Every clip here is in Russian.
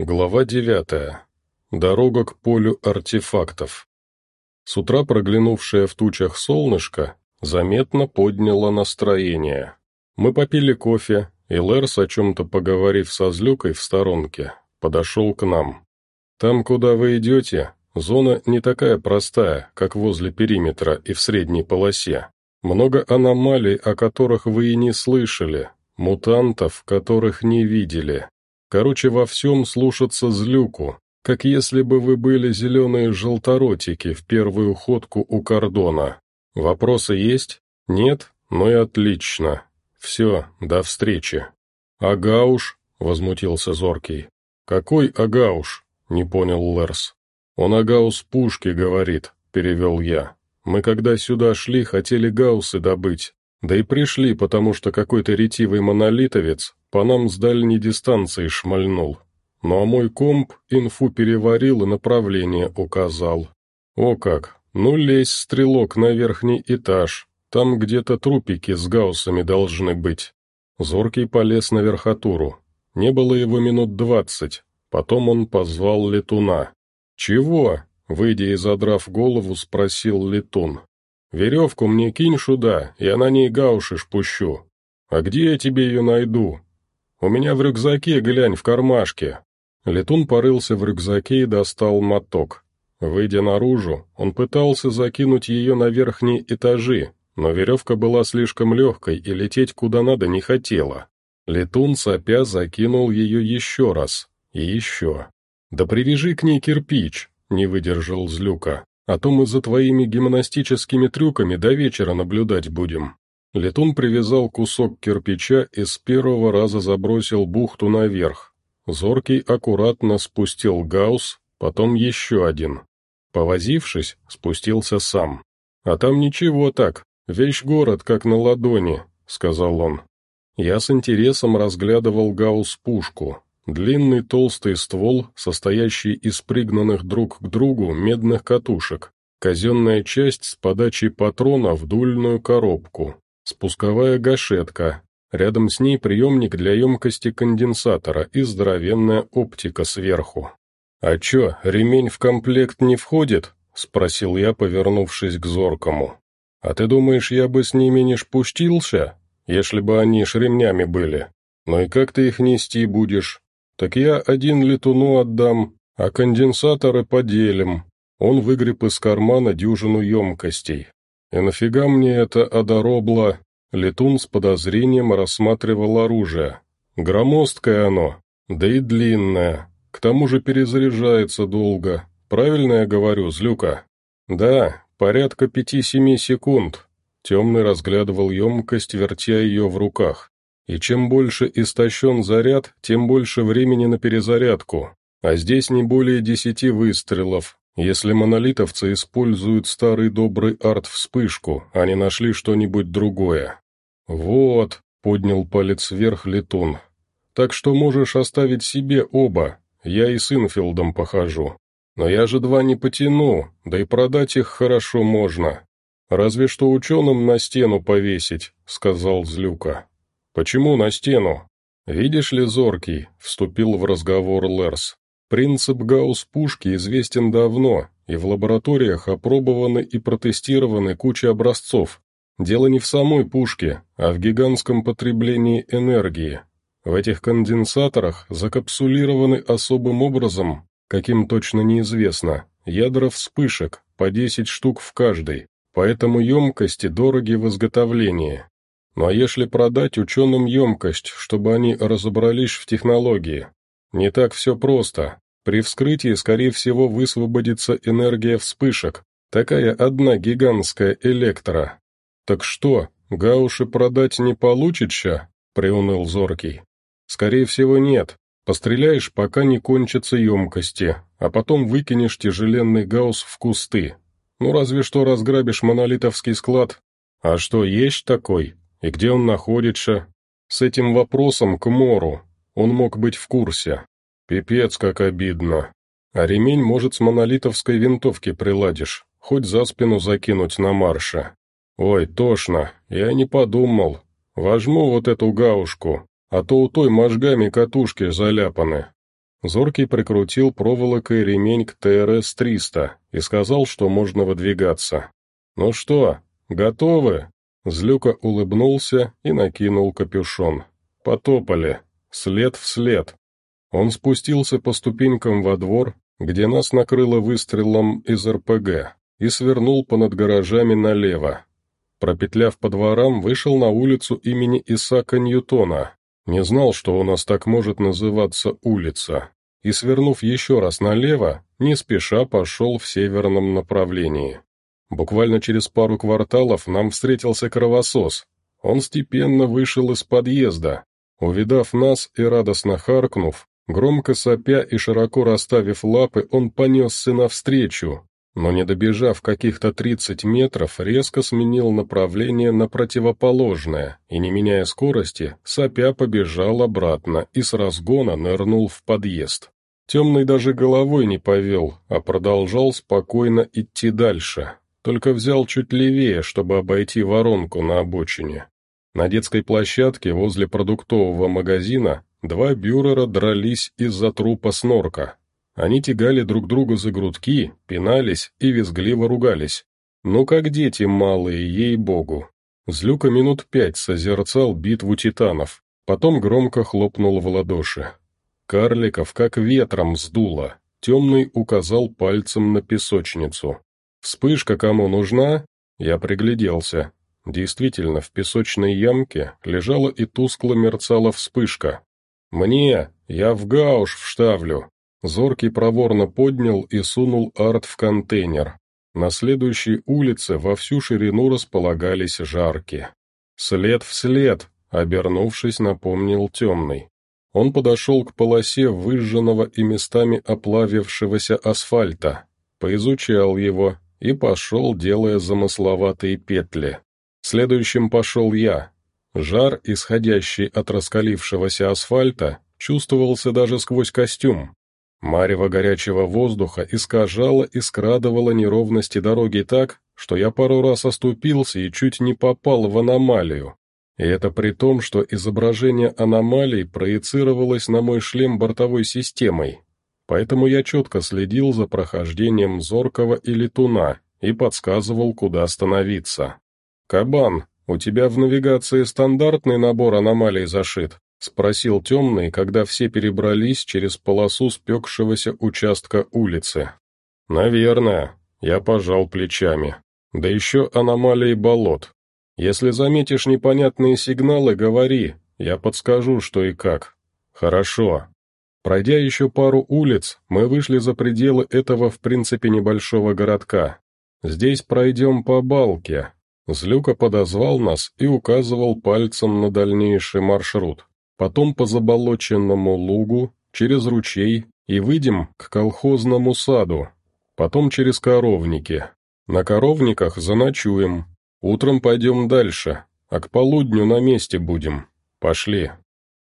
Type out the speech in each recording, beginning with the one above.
Глава девятая. Дорога к полю артефактов. С утра проглянувшее в тучах солнышко заметно подняло настроение. Мы попили кофе, и Лерс, о чем-то поговорив со Злюкой в сторонке, подошел к нам. «Там, куда вы идете, зона не такая простая, как возле периметра и в средней полосе. Много аномалий, о которых вы и не слышали, мутантов, которых не видели, Короче, во всем слушаться злюку, как если бы вы были зеленые желторотики в первую ходку у кордона. Вопросы есть? Нет? Ну и отлично. Все, до встречи. Агауш? — возмутился Зоркий. «Какой Агауш?» — не понял Лерс. «Он Агаус пушки, — говорит», — перевел я. «Мы когда сюда шли, хотели гаусы добыть, да и пришли, потому что какой-то ретивый монолитовец по нам с дальней дистанции шмальнул. Ну а мой комп инфу переварил и направление указал. О как, ну лезь, стрелок, на верхний этаж. Там где-то трупики с гаусами должны быть. Зоркий полез на верхотуру. Не было его минут двадцать. Потом он позвал летуна. «Чего?» — выйдя и задрав голову, спросил летун. «Веревку мне кинь сюда, я на ней гаушиш пущу. А где я тебе ее найду?» «У меня в рюкзаке, глянь, в кармашке». Летун порылся в рюкзаке и достал моток. Выйдя наружу, он пытался закинуть ее на верхние этажи, но веревка была слишком легкой и лететь куда надо не хотела. Летун сопя закинул ее еще раз. И еще. «Да привяжи к ней кирпич», — не выдержал Злюка, «а то мы за твоими гимнастическими трюками до вечера наблюдать будем». Летун привязал кусок кирпича и с первого раза забросил бухту наверх. Зоркий аккуратно спустил гаусс, потом еще один. Повозившись, спустился сам. «А там ничего так, вещь город как на ладони», — сказал он. Я с интересом разглядывал гаусс-пушку. Длинный толстый ствол, состоящий из пригнанных друг к другу медных катушек. Казенная часть с подачей патрона в дульную коробку. Спусковая гашетка. Рядом с ней приемник для емкости конденсатора и здоровенная оптика сверху. «А чё, ремень в комплект не входит?» — спросил я, повернувшись к зоркому. «А ты думаешь, я бы с ними не шпустился, если бы они ж ремнями были? Ну и как ты их нести будешь? Так я один летуну отдам, а конденсаторы поделим». Он выгреб из кармана дюжину емкостей. «И нафига мне это одоробло?» Летун с подозрением рассматривал оружие. «Громоздкое оно, да и длинное. К тому же перезаряжается долго. Правильно я говорю, Злюка?» «Да, порядка пяти-семи секунд». Темный разглядывал емкость, вертя ее в руках. И чем больше истощен заряд, тем больше времени на перезарядку. А здесь не более десяти выстрелов, если монолитовцы используют старый добрый арт-вспышку, они нашли что-нибудь другое. «Вот», — поднял палец вверх летун. «Так что можешь оставить себе оба, я и с Инфилдом похожу. Но я же два не потяну, да и продать их хорошо можно. Разве что ученым на стену повесить», — сказал Злюка. «Почему на стену?» «Видишь ли, Зоркий», — вступил в разговор Лерс. Принцип Гаусс-пушки известен давно, и в лабораториях опробованы и протестированы куча образцов. Дело не в самой пушке, а в гигантском потреблении энергии. В этих конденсаторах закапсулированы особым образом, каким точно неизвестно, ядра вспышек, по 10 штук в каждой, поэтому емкости дороги в изготовлении. Ну а если продать ученым емкость, чтобы они разобрались в технологии, не так все просто. При вскрытии, скорее всего, высвободится энергия вспышек. Такая одна гигантская электро. Так что, гауши продать не получится? Приуныл Зоркий. Скорее всего, нет. Постреляешь, пока не кончатся емкости, а потом выкинешь тяжеленный гаусс в кусты. Ну, разве что разграбишь монолитовский склад. А что, есть такой? И где он находится? С этим вопросом к Мору, он мог быть в курсе. Пипец, как обидно. А ремень, может, с монолитовской винтовки приладишь, хоть за спину закинуть на марше. Ой, тошно, я не подумал. Возьму вот эту гаушку, а то у той мозгами катушки заляпаны. Зоркий прикрутил проволокой ремень к ТРС-300 и сказал, что можно выдвигаться. «Ну что, готовы?» Злюка улыбнулся и накинул капюшон. «Потопали. След в след». Он спустился по ступенькам во двор, где нас накрыло выстрелом из РПГ, и свернул понад гаражами налево. Пропетляв по дворам, вышел на улицу имени Исаака Ньютона. Не знал, что у нас так может называться улица. И, свернув еще раз налево, не спеша пошел в северном направлении. Буквально через пару кварталов нам встретился кровосос. Он степенно вышел из подъезда. Увидав нас и радостно харкнув, Громко сопя и широко расставив лапы, он понесся навстречу, но не добежав каких-то тридцать метров, резко сменил направление на противоположное и, не меняя скорости, сопя побежал обратно и с разгона нырнул в подъезд. Темный даже головой не повел, а продолжал спокойно идти дальше, только взял чуть левее, чтобы обойти воронку на обочине. На детской площадке возле продуктового магазина Два бюрера дрались из-за трупа снорка. Они тягали друг друга за грудки, пинались и визгливо ругались. Ну как дети малые, ей-богу. Злюка минут пять созерцал битву титанов, потом громко хлопнул в ладоши. Карликов как ветром сдуло, темный указал пальцем на песочницу. «Вспышка кому нужна?» Я пригляделся. Действительно, в песочной ямке лежала и тускло мерцала вспышка. «Мне! Я в гауш вштавлю!» Зоркий проворно поднял и сунул арт в контейнер. На следующей улице во всю ширину располагались жарки. «След в след!» — обернувшись, напомнил темный. Он подошел к полосе выжженного и местами оплавившегося асфальта, поизучал его и пошел, делая замысловатые петли. Следующим пошел я, Жар, исходящий от раскалившегося асфальта, чувствовался даже сквозь костюм. Марево горячего воздуха искажало и скрадывало неровности дороги так, что я пару раз оступился и чуть не попал в аномалию. И это при том, что изображение аномалий проецировалось на мой шлем бортовой системой. Поэтому я четко следил за прохождением зоркого и летуна и подсказывал, куда остановиться. «Кабан, «У тебя в навигации стандартный набор аномалий зашит?» — спросил темный, когда все перебрались через полосу спекшегося участка улицы. «Наверное», — я пожал плечами. «Да еще аномалии болот. Если заметишь непонятные сигналы, говори, я подскажу, что и как». «Хорошо». Пройдя еще пару улиц, мы вышли за пределы этого в принципе небольшого городка. Здесь пройдем по балке, Злюка подозвал нас и указывал пальцем на дальнейший маршрут. Потом по заболоченному лугу, через ручей и выйдем к колхозному саду. Потом через коровники. На коровниках заночуем. Утром пойдем дальше, а к полудню на месте будем. Пошли.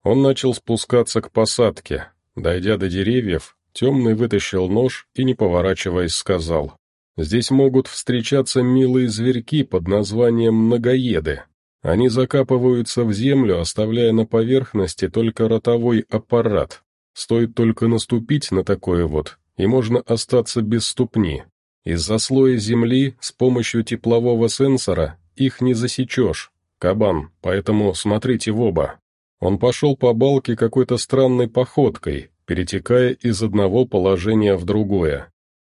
Он начал спускаться к посадке. Дойдя до деревьев, темный вытащил нож и, не поворачиваясь, сказал. Здесь могут встречаться милые зверьки под названием многоеды. Они закапываются в землю, оставляя на поверхности только ротовой аппарат. Стоит только наступить на такое вот, и можно остаться без ступни. Из-за слоя земли с помощью теплового сенсора их не засечешь. Кабан, поэтому смотрите в оба. Он пошел по балке какой-то странной походкой, перетекая из одного положения в другое.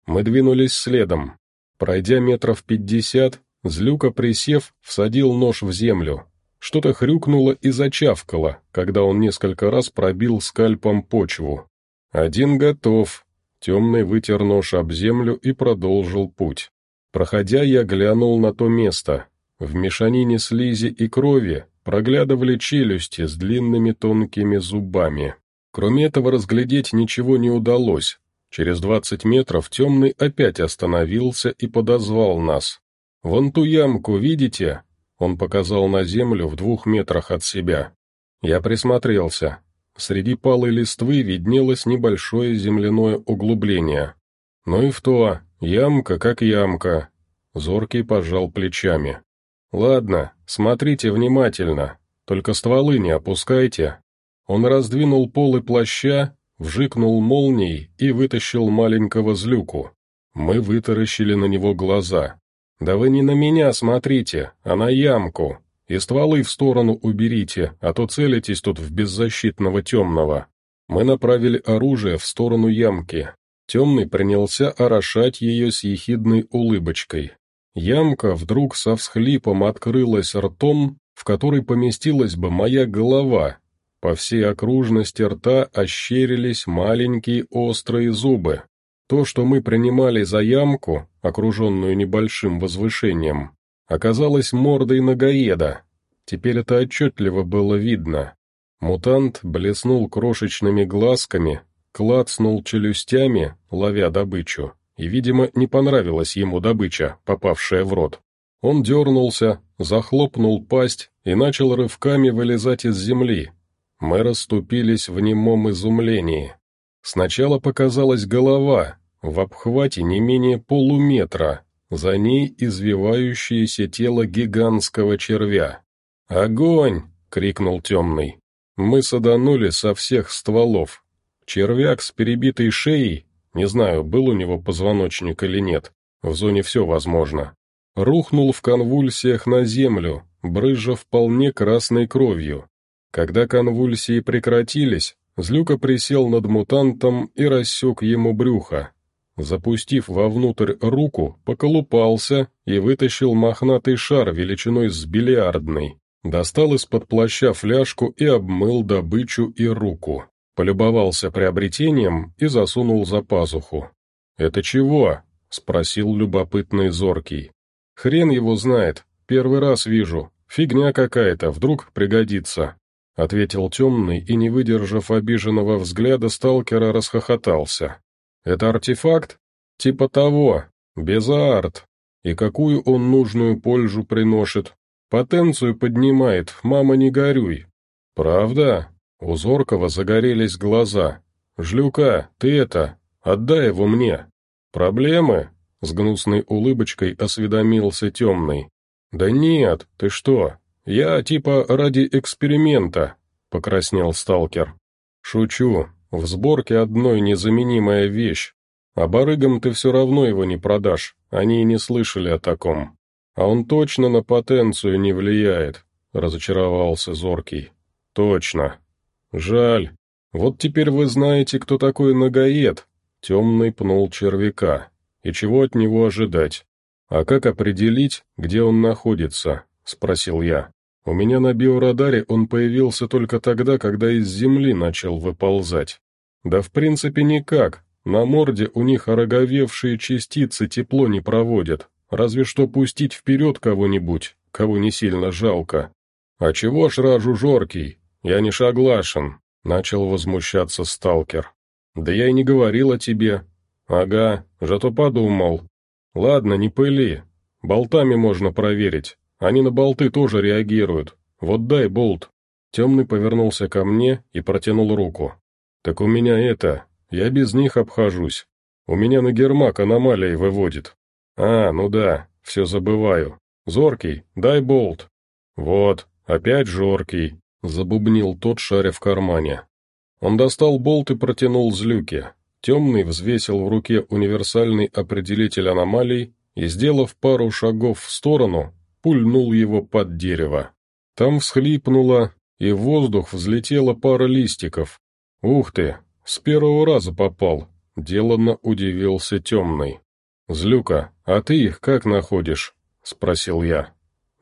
Мы двинулись следом. Пройдя метров пятьдесят, Злюка, присев, всадил нож в землю. Что-то хрюкнуло и зачавкало, когда он несколько раз пробил скальпом почву. «Один готов». Темный вытер нож об землю и продолжил путь. Проходя, я глянул на то место. В мешанине слизи и крови проглядывали челюсти с длинными тонкими зубами. Кроме этого разглядеть ничего не удалось, Через двадцать метров темный опять остановился и подозвал нас. «Вон ту ямку, видите?» Он показал на землю в двух метрах от себя. Я присмотрелся. Среди палой листвы виднелось небольшое земляное углубление. Ну и в то, ямка как ямка. Зоркий пожал плечами. «Ладно, смотрите внимательно, только стволы не опускайте». Он раздвинул полы плаща вжикнул молнией и вытащил маленького злюку. Мы вытаращили на него глаза. «Да вы не на меня смотрите, а на ямку. И стволы в сторону уберите, а то целитесь тут в беззащитного темного». Мы направили оружие в сторону ямки. Темный принялся орошать ее с ехидной улыбочкой. Ямка вдруг со всхлипом открылась ртом, в который поместилась бы моя голова. По всей окружности рта ощерились маленькие острые зубы. То, что мы принимали за ямку, окруженную небольшим возвышением, оказалось мордой многоеда. Теперь это отчетливо было видно. Мутант блеснул крошечными глазками, клацнул челюстями, ловя добычу, и, видимо, не понравилась ему добыча, попавшая в рот. Он дернулся, захлопнул пасть и начал рывками вылезать из земли. Мы расступились в немом изумлении. Сначала показалась голова, в обхвате не менее полуметра, за ней извивающееся тело гигантского червя. «Огонь!» — крикнул темный. Мы саданули со всех стволов. Червяк с перебитой шеей, не знаю, был у него позвоночник или нет, в зоне все возможно, рухнул в конвульсиях на землю, брызжа вполне красной кровью. Когда конвульсии прекратились, Злюка присел над мутантом и рассек ему брюхо. Запустив вовнутрь руку, поколупался и вытащил мохнатый шар величиной с бильярдный. Достал из-под плаща фляжку и обмыл добычу и руку. Полюбовался приобретением и засунул за пазуху. «Это чего?» — спросил любопытный зоркий. «Хрен его знает. Первый раз вижу. Фигня какая-то, вдруг пригодится». — ответил темный и, не выдержав обиженного взгляда сталкера, расхохотался. «Это артефакт? Типа того. Безарт. И какую он нужную пользу приносит? Потенцию поднимает, мама не горюй. Правда? У Зоркова загорелись глаза. Жлюка, ты это, отдай его мне. Проблемы? С гнусной улыбочкой осведомился темный. Да нет, ты что? Я типа ради эксперимента, покраснел сталкер. Шучу, в сборке одной незаменимая вещь. А барыгам ты все равно его не продашь, они и не слышали о таком. «А он точно на потенцию не влияет», — разочаровался Зоркий. «Точно. Жаль. Вот теперь вы знаете, кто такой Нагоед». Темный пнул червяка. «И чего от него ожидать? А как определить, где он находится?» — спросил я. «У меня на биорадаре он появился только тогда, когда из земли начал выползать. Да в принципе никак. На морде у них ороговевшие частицы тепло не проводят, Разве что пустить вперед кого-нибудь, кого не сильно жалко. А чего ж ражу жоркий? Я не шаглашен, начал возмущаться сталкер. Да я и не говорил о тебе. Ага, зато подумал. Ладно, не пыли. Болтами можно проверить. Они на болты тоже реагируют. Вот дай болт. Темный повернулся ко мне и протянул руку. Так у меня это, я без них обхожусь. У меня на гермак аномалии выводит. «А, ну да, все забываю. Зоркий, дай болт». «Вот, опять Жоркий», — забубнил тот, шаря в кармане. Он достал болт и протянул злюки. Темный взвесил в руке универсальный определитель аномалий и, сделав пару шагов в сторону, пульнул его под дерево. Там всхлипнуло, и в воздух взлетела пара листиков. «Ух ты, с первого раза попал», — деланно удивился темный. «Злюка, а ты их как находишь?» — спросил я.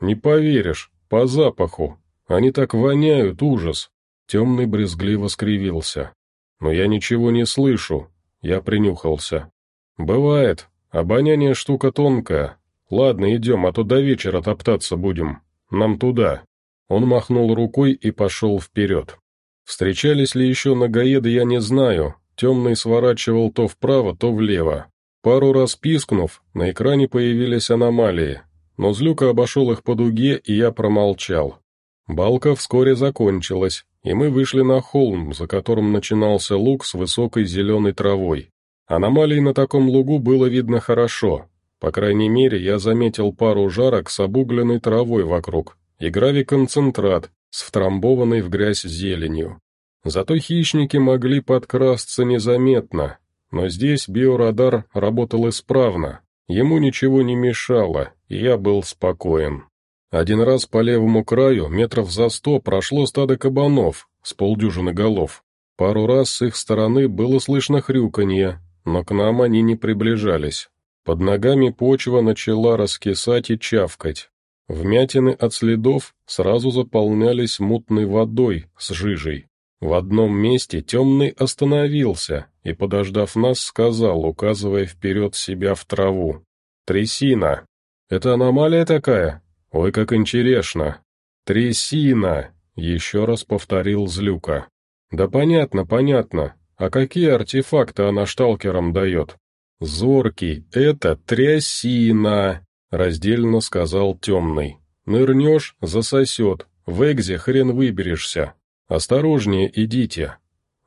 «Не поверишь, по запаху. Они так воняют, ужас!» Темный брезгливо скривился. «Но я ничего не слышу». Я принюхался. «Бывает. Обоняние штука тонкая. Ладно, идем, а то до вечера топтаться будем. Нам туда». Он махнул рукой и пошел вперед. Встречались ли еще нагаеды, я не знаю. Темный сворачивал то вправо, то влево. Пару раз пискнув, на экране появились аномалии, но Злюка обошел их по дуге, и я промолчал. Балка вскоре закончилась, и мы вышли на холм, за которым начинался луг с высокой зеленой травой. Аномалий на таком лугу было видно хорошо. По крайней мере, я заметил пару жарок с обугленной травой вокруг и гравиконцентрат с втрамбованной в грязь зеленью. Зато хищники могли подкрасться незаметно, но здесь биорадар работал исправно, ему ничего не мешало, и я был спокоен. Один раз по левому краю, метров за сто, прошло стадо кабанов с полдюжины голов. Пару раз с их стороны было слышно хрюканье, но к нам они не приближались. Под ногами почва начала раскисать и чавкать. Вмятины от следов сразу заполнялись мутной водой с жижей. В одном месте темный остановился и, подождав нас, сказал, указывая вперед себя в траву. «Трясина! Это аномалия такая? Ой, как интересно!» «Трясина!» — еще раз повторил Злюка. «Да понятно, понятно. А какие артефакты она шталкерам дает?» «Зоркий, это трясина!» — раздельно сказал темный. «Нырнешь — засосет. В экзе хрен выберешься. Осторожнее идите».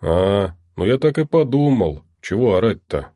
«А, ну я так и подумал. Чего орать-то?»